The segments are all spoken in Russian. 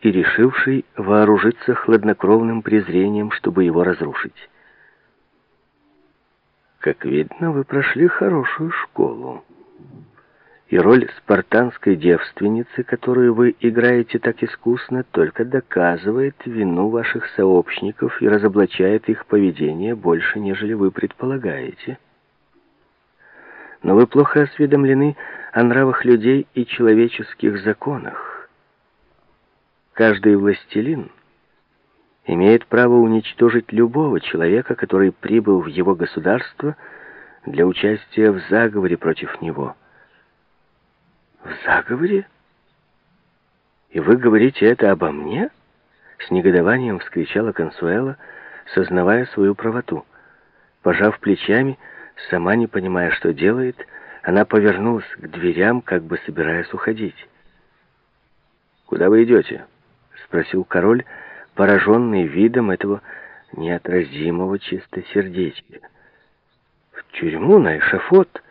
и решивший вооружиться хладнокровным презрением, чтобы его разрушить. Как видно, вы прошли хорошую школу. И роль спартанской девственницы, которую вы играете так искусно, только доказывает вину ваших сообщников и разоблачает их поведение больше, нежели вы предполагаете. Но вы плохо осведомлены о нравах людей и человеческих законах. Каждый властелин имеет право уничтожить любого человека, который прибыл в его государство для участия в заговоре против него. В заговоре? И вы говорите это обо мне? С негодованием вскричала Консуэла, сознавая свою правоту. Пожав плечами, сама не понимая, что делает, она повернулась к дверям, как бы собираясь уходить. «Куда вы идете?» — спросил король, — пораженный видом этого неотразимого чистосердечия. В тюрьму, на эшафот,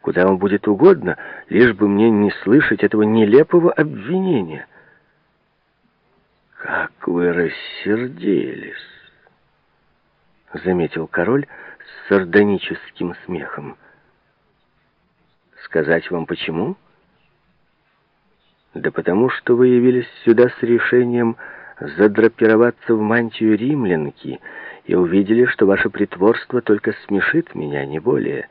куда он будет угодно, лишь бы мне не слышать этого нелепого обвинения. «Как вы рассердились!» — заметил король с сардоническим смехом. «Сказать вам почему?» «Да потому что вы явились сюда с решением задрапироваться в мантию римлянки и увидели, что ваше притворство только смешит меня, не более.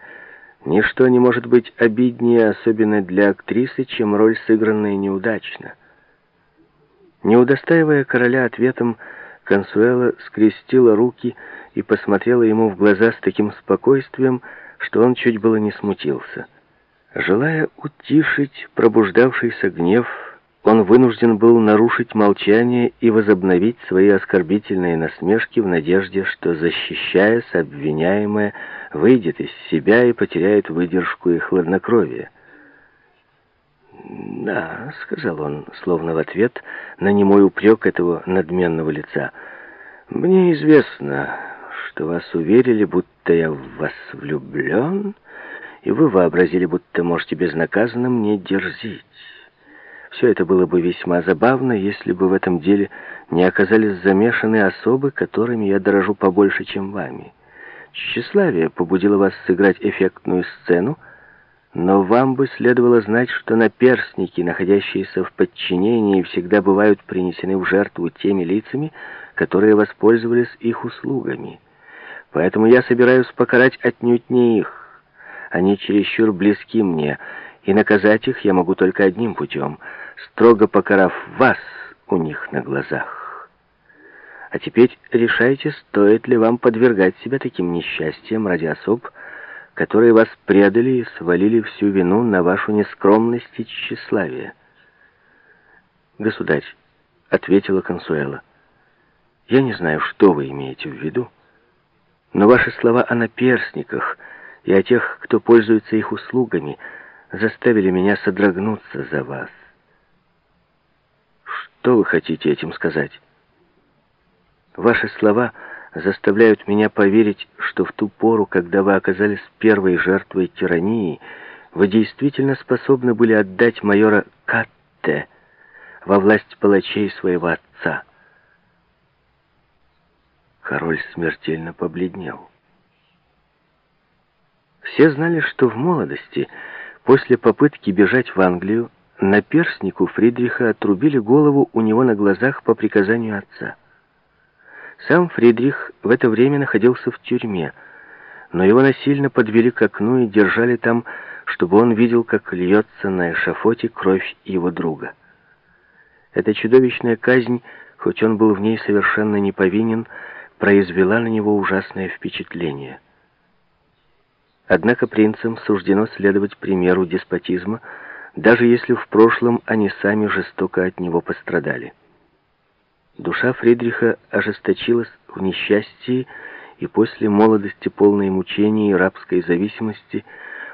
Ничто не может быть обиднее, особенно для актрисы, чем роль, сыгранная неудачно. Не удостаивая короля ответом, Консуэла скрестила руки и посмотрела ему в глаза с таким спокойствием, что он чуть было не смутился. Желая утишить пробуждавшийся гнев, он вынужден был нарушить молчание и возобновить свои оскорбительные насмешки в надежде, что, защищаясь, обвиняемая выйдет из себя и потеряет выдержку и хладнокровие. «Да», — сказал он, словно в ответ на немой упрек этого надменного лица, — «мне известно, что вас уверили, будто я в вас влюблен, и вы вообразили, будто можете безнаказанно мне дерзить». Все это было бы весьма забавно, если бы в этом деле не оказались замешаны особы, которыми я дорожу побольше, чем вами. Тщеславие побудило вас сыграть эффектную сцену, но вам бы следовало знать, что наперстники, находящиеся в подчинении, всегда бывают принесены в жертву теми лицами, которые воспользовались их услугами. Поэтому я собираюсь покарать отнюдь не их. Они чересчур близки мне, и наказать их я могу только одним путем — строго покарав вас у них на глазах. А теперь решайте, стоит ли вам подвергать себя таким несчастьям ради особ, которые вас предали и свалили всю вину на вашу нескромность и тщеславие. «Государь», — ответила Консуэла, — «я не знаю, что вы имеете в виду, но ваши слова о наперсниках и о тех, кто пользуется их услугами, заставили меня содрогнуться за вас. Что вы хотите этим сказать? Ваши слова заставляют меня поверить, что в ту пору, когда вы оказались первой жертвой тирании, вы действительно способны были отдать майора Катте во власть палачей своего отца. Король смертельно побледнел. Все знали, что в молодости, после попытки бежать в Англию, Наперснику Фридриха отрубили голову у него на глазах по приказанию отца. Сам Фридрих в это время находился в тюрьме, но его насильно подвели к окну и держали там, чтобы он видел, как льется на эшафоте кровь его друга. Эта чудовищная казнь, хоть он был в ней совершенно не повинен, произвела на него ужасное впечатление. Однако принцам суждено следовать примеру деспотизма, даже если в прошлом они сами жестоко от него пострадали. Душа Фридриха ожесточилась в несчастье, и после молодости полной мучений и рабской зависимости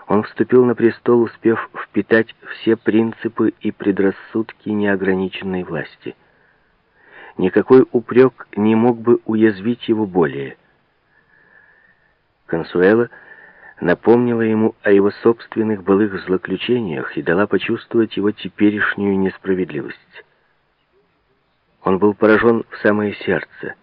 он вступил на престол, успев впитать все принципы и предрассудки неограниченной власти. Никакой упрек не мог бы уязвить его более. Консуэла — напомнила ему о его собственных былых злоключениях и дала почувствовать его теперешнюю несправедливость. Он был поражен в самое сердце.